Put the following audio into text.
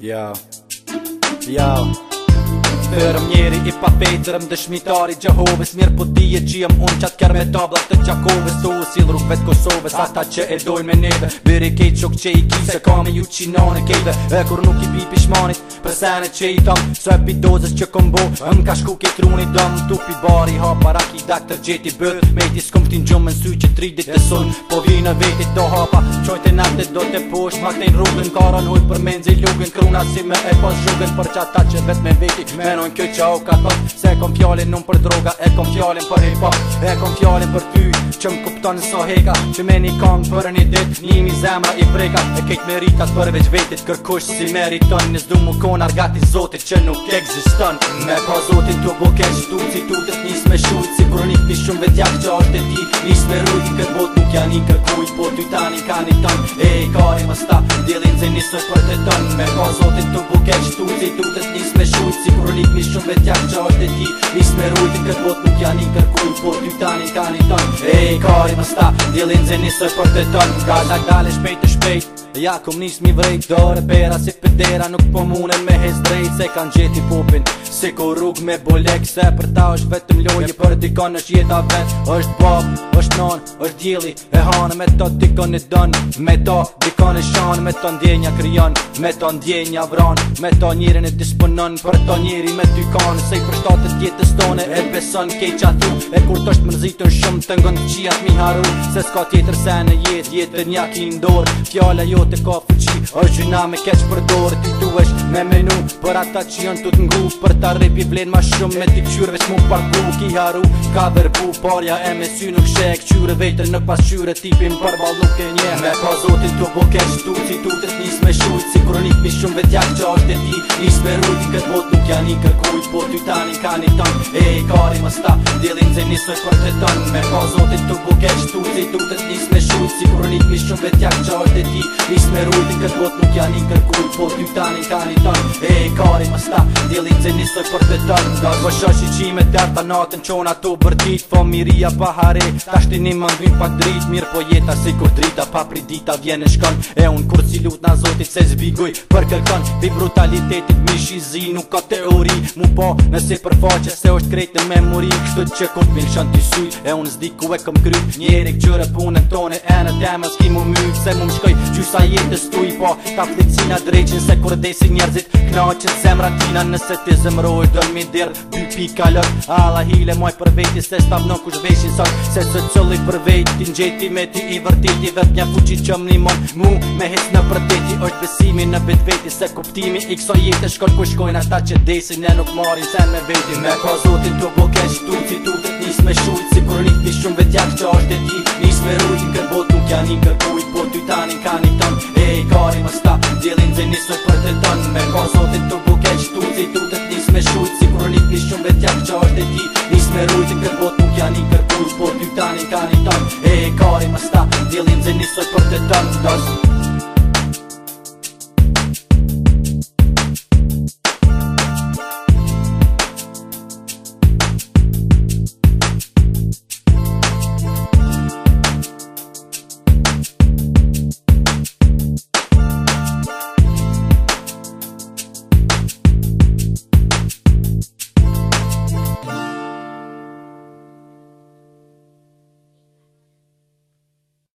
Yeah. Yeah. shpërëm njeri i papetërëm dëshmitari Gjehovës Mirë po dije që jëm unë qatë kërë me tabla të qakovës Të usil rrugve të Kosovës ata që e dojnë me neve Biri kejtë shok që i kise ka me ju qinane kejve E kur nuk i bi pishmanit për sene që i tam Së e pi dozës që kombo Më ka shku ke truni dëm Tupi bari ha para ki dak të gjeti bët Me ti s'kom t'in gjumë në sy që tri ditë të sun Po vi në vetit do hapa Qojte nate do të posh me menon kjo qa u ka thot Se e kom fjallin nëm për droga E kom fjallin për hipa E kom fjallin për ty Që më kupton në soheka Që me një kong për një dit Një mi zemra i breka E kejt me përveç vetit Kërkush si meriton riton du mu kon argati zotit Që nuk eksistën Me pa zotin të buke Shtu si tu të njës me shujt Si kur nik ti shumë vetja Që është e ti Njës me rujt Këtë bot nuk janin kërkujt Por ty tani ka një ton E i kari më sta Dillin zë për të ton Me pa zotin të buke Shtu si tu kujt si kur lik mi shumë vetja qa është e ti Ishtë me rujt në këtë bot nuk janë i kërkujt Po t'y tani tani tani Ej, kari më sta, djelin zeni së është për të tërë Nga dalë dalë shpejt e shpejt Ja kom nis mi vrejt dore Pera si pedera nuk po me hez drejt Se kan gjeti popin Se ko rrug me bolek Se për ta është vetëm lojë Për dikon është jeta vet është bab, është non, është djeli E hanë me ta dikon e dën Me ta dikon e shanë Me ta ndjenja kryon Me ta ndjenja vran Me ta njërin e disponon Për ta njëri me ty kanë Se i për shtatës tjetës tone E beson kej thun E kur të është mërzitën shumë Të ngon të mi haru Se s'ka tjetër se në jet, jetë Jetën ja Fjala jo what the coffee është gjyna me keqë për dorë Ti tu esh me menu Për ata që janë të t'ngu Për ta ripi vlen ma shumë Me t'i këqyrëve që mu parku Ki haru ka verbu Parja e me sy nuk shek Këqyrë vetër në pas Tipin për nuk e nje Me pa zotin të po Tu si tu të s'nis me shujt Si kronik mi shumë vetjak Qa është e ti i sperujt Këtë bot nuk janë i kërkujt Po ty tani ka një ton E i kari më sta Djelin Me Tu si tu të s'nis me shujt Si kronik vetjak e ti me Kër bot nuk janë i kërkuj, po t'y tani tani tën E e kari më sta, dili të zinisoj për të tën Nga zbë shashi që i me derta natën qona të bërdit miria pa hare, t'ashti një më ndrym pak drit Mirë po jeta si kur drita, pa pri dita vjen e shkën E unë kur si lut na zotit se zbiguj për kërkën Bi brutalitetit mi shizi, nuk ka teori Mu po nëse për faqe se është krejt në memori Kështë që këtë minë shën t'i suj, e unë zdi ku e këm kry Njerik këqyre punën tone, e në temë s'ki mu myk Se mu më shkoj, gjysa jetës tuj po Ta fliksina dreqin se kur desi njerëzit Knaqin zemra tina nëse ti zemroj Do mi dirë py pika lër Alla hile moj për veti se stav në kush veshin sot Se se cëlli për veti në gjeti me ti i vërteti Vet një fuqi që më mon mu me hit në përteti është besimi në vet veti se kuptimi I kso jetë ku shkojnë ashta që desi Ne nuk marrin sen me veti Me ka po zotin të po kesh tu Si tu të nis me shujt si kur nik Shumë vetjak që është e ti Nis me rujt në kërbot nuk janin kërkujt Po tanin të tanë Me ka zotit të buke që tu të i tu të me shujt Si kur një që qëmë vetja që është e ti Nis me rujt që këtë bot nuk janë i kërkush Por t'y tani ka një tanë E e kari më sta Djelim zë njësot për të tanë